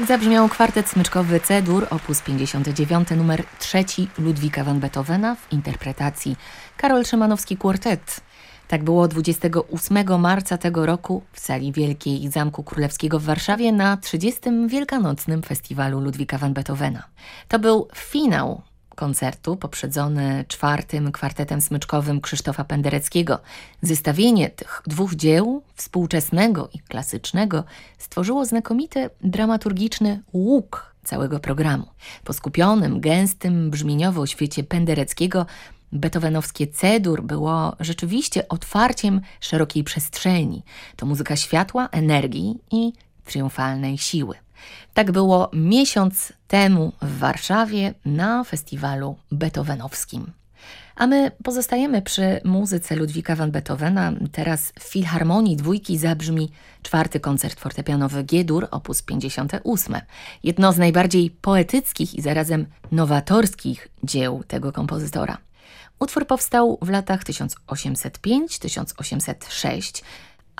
Tak zabrzmiał kwartet smyczkowy C-dur op. 59 numer 3 Ludwika van Beethovena w interpretacji Karol Szymanowski Quartet. Tak było 28 marca tego roku w sali wielkiej Zamku Królewskiego w Warszawie na 30. Wielkanocnym Festiwalu Ludwika van Beethovena. To był finał koncertu poprzedzony czwartym kwartetem smyczkowym Krzysztofa Pendereckiego. Zestawienie tych dwóch dzieł, współczesnego i klasycznego, stworzyło znakomity dramaturgiczny łuk całego programu. Po skupionym, gęstym brzmieniowo świecie Pendereckiego Beethovenowskie cedur było rzeczywiście otwarciem szerokiej przestrzeni. To muzyka światła, energii i triumfalnej siły. Tak było miesiąc temu w Warszawie na festiwalu beethovenowskim. A my pozostajemy przy muzyce Ludwika van Beethovena. Teraz w Filharmonii Dwójki zabrzmi czwarty koncert fortepianowy G-dur op. 58. Jedno z najbardziej poetyckich i zarazem nowatorskich dzieł tego kompozytora. Utwór powstał w latach 1805-1806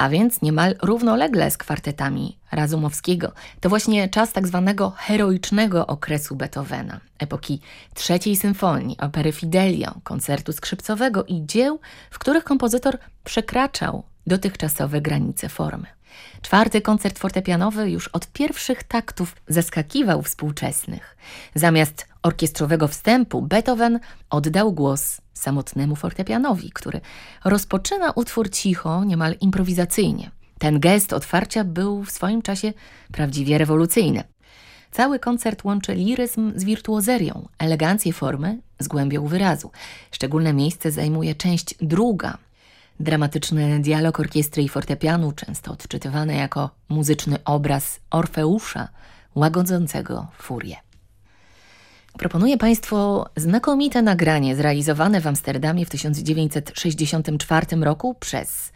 a więc niemal równolegle z kwartetami Razumowskiego. To właśnie czas tak zwanego heroicznego okresu Beethovena, epoki trzeciej symfonii, opery Fidelio, koncertu skrzypcowego i dzieł, w których kompozytor przekraczał dotychczasowe granice formy. Czwarty koncert fortepianowy już od pierwszych taktów zaskakiwał współczesnych. Zamiast orkiestrowego wstępu Beethoven oddał głos samotnemu fortepianowi, który rozpoczyna utwór cicho, niemal improwizacyjnie. Ten gest otwarcia był w swoim czasie prawdziwie rewolucyjny. Cały koncert łączy liryzm z wirtuozerią, elegancję formy z głębią wyrazu. Szczególne miejsce zajmuje część druga. Dramatyczny dialog orkiestry i fortepianu, często odczytywany jako muzyczny obraz Orfeusza, łagodzącego furię. Proponuję Państwu znakomite nagranie zrealizowane w Amsterdamie w 1964 roku przez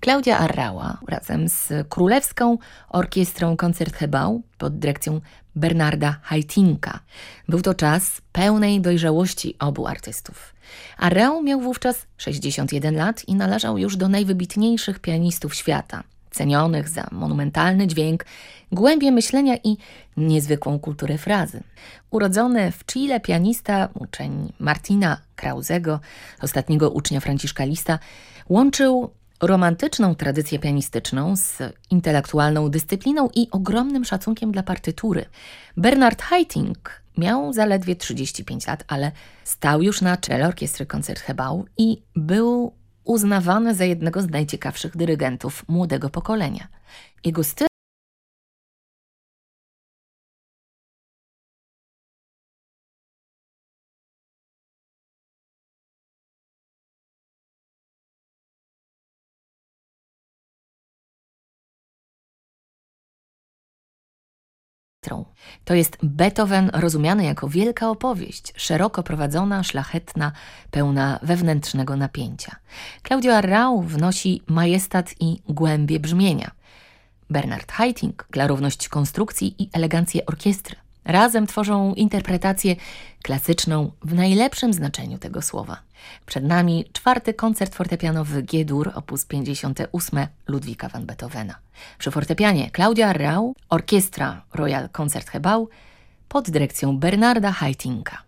Klaudia Arrała razem z Królewską Orkiestrą Koncerthebał pod dyrekcją Bernarda Haitinka. Był to czas pełnej dojrzałości obu artystów. Arrał miał wówczas 61 lat i należał już do najwybitniejszych pianistów świata – cenionych za monumentalny dźwięk, głębie myślenia i niezwykłą kulturę frazy. Urodzony w Chile pianista, uczeń Martina Krauzego, ostatniego ucznia Franciszka Lista, łączył romantyczną tradycję pianistyczną z intelektualną dyscypliną i ogromnym szacunkiem dla partytury. Bernard Haitink miał zaledwie 35 lat, ale stał już na czele orkiestry Koncerthebał i był uznawany za jednego z najciekawszych dyrygentów młodego pokolenia. Jego styl To jest Beethoven rozumiany jako wielka opowieść, szeroko prowadzona, szlachetna, pełna wewnętrznego napięcia. Claudio Arrau wnosi majestat i głębie brzmienia. Bernard Haitink klarowność konstrukcji i elegancję orkiestry. Razem tworzą interpretację klasyczną w najlepszym znaczeniu tego słowa. Przed nami czwarty koncert fortepianowy G-dur op. 58 Ludwika van Beethovena. Przy fortepianie Claudia Rau, orkiestra Royal Concertgebouw pod dyrekcją Bernarda Haitinka.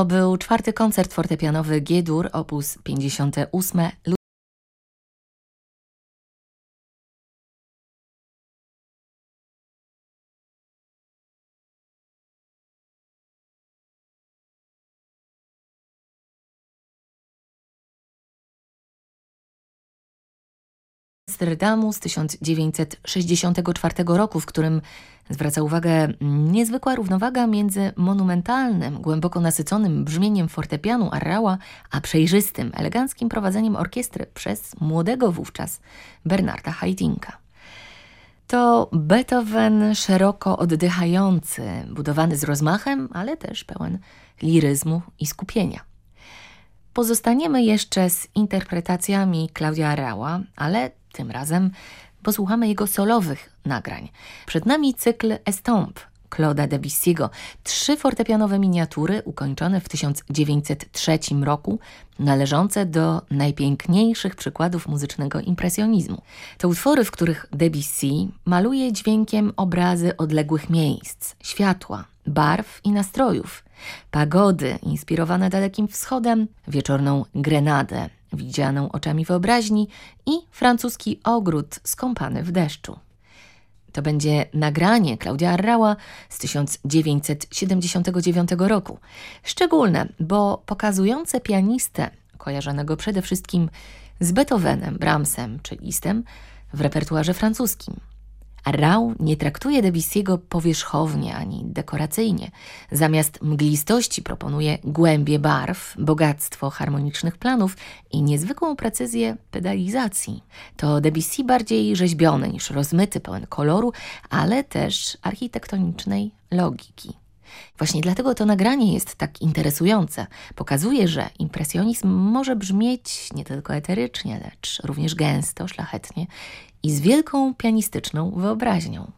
To był czwarty koncert fortepianowy G-dur op. 58 Amsterdamu z 1964 roku, w którym zwraca uwagę niezwykła równowaga między monumentalnym, głęboko nasyconym brzmieniem fortepianu Arrała, a przejrzystym, eleganckim prowadzeniem orkiestry przez młodego wówczas Bernarda Haitynka. To Beethoven szeroko oddychający, budowany z rozmachem, ale też pełen liryzmu i skupienia. Pozostaniemy jeszcze z interpretacjami Klaudia Arrała, ale tym razem posłuchamy jego solowych nagrań. Przed nami cykl Estomp Claude'a Debussy'ego. Trzy fortepianowe miniatury ukończone w 1903 roku, należące do najpiękniejszych przykładów muzycznego impresjonizmu. To utwory, w których Debussy maluje dźwiękiem obrazy odległych miejsc, światła, barw i nastrojów, pagody inspirowane dalekim wschodem, wieczorną grenadę, widzianą oczami wyobraźni i francuski ogród skąpany w deszczu. To będzie nagranie Klaudia Arrała z 1979 roku. Szczególne, bo pokazujące pianistę, kojarzonego przede wszystkim z Beethovenem, Brahmsem czy Listem w repertuarze francuskim. Rau nie traktuje Debussy'ego powierzchownie ani dekoracyjnie. Zamiast mglistości proponuje głębie barw, bogactwo harmonicznych planów i niezwykłą precyzję pedalizacji. To Debussy bardziej rzeźbiony niż rozmyty, pełen koloru, ale też architektonicznej logiki. Właśnie dlatego to nagranie jest tak interesujące. Pokazuje, że impresjonizm może brzmieć nie tylko eterycznie, lecz również gęsto, szlachetnie i z wielką pianistyczną wyobraźnią.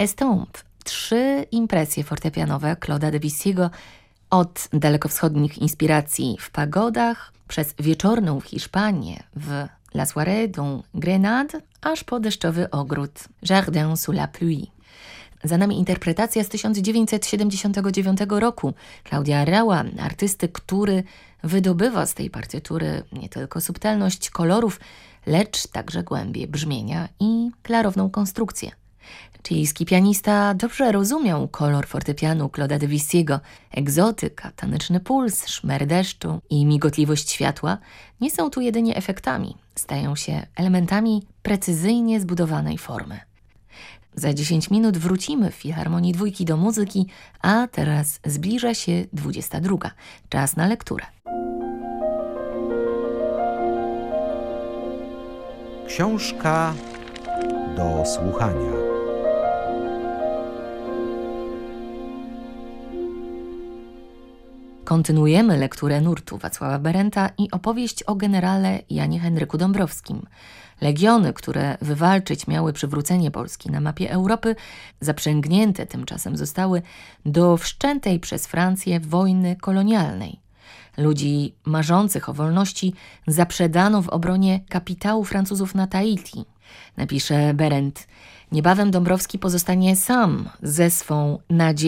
Estompe. Trzy impresje fortepianowe Claude'a Debussy'ego od dalekowschodnich inspiracji w pagodach, przez wieczorną w Hiszpanię, w La Soirée dont Grenade, aż po deszczowy ogród Jardin sous la pluie. Za nami interpretacja z 1979 roku Klaudia Rała, artysty, który wydobywa z tej partytury nie tylko subtelność kolorów, lecz także głębie brzmienia i klarowną konstrukcję. Chilijski pianista dobrze rozumiał kolor fortepianu Claude'a Debussy'ego. Egzotyka, taneczny puls, szmer deszczu i migotliwość światła nie są tu jedynie efektami, stają się elementami precyzyjnie zbudowanej formy. Za 10 minut wrócimy w Filharmonii Dwójki do muzyki, a teraz zbliża się 22. Czas na lekturę. Książka do słuchania. Kontynuujemy lekturę nurtu Wacława Berenta i opowieść o generale Janie Henryku Dąbrowskim. Legiony, które wywalczyć miały przywrócenie Polski na mapie Europy, zaprzęgnięte tymczasem zostały do wszczętej przez Francję wojny kolonialnej. Ludzi marzących o wolności zaprzedano w obronie kapitału Francuzów na Tahiti. Napisze Berent. Niebawem Dąbrowski pozostanie sam ze swą nadzieją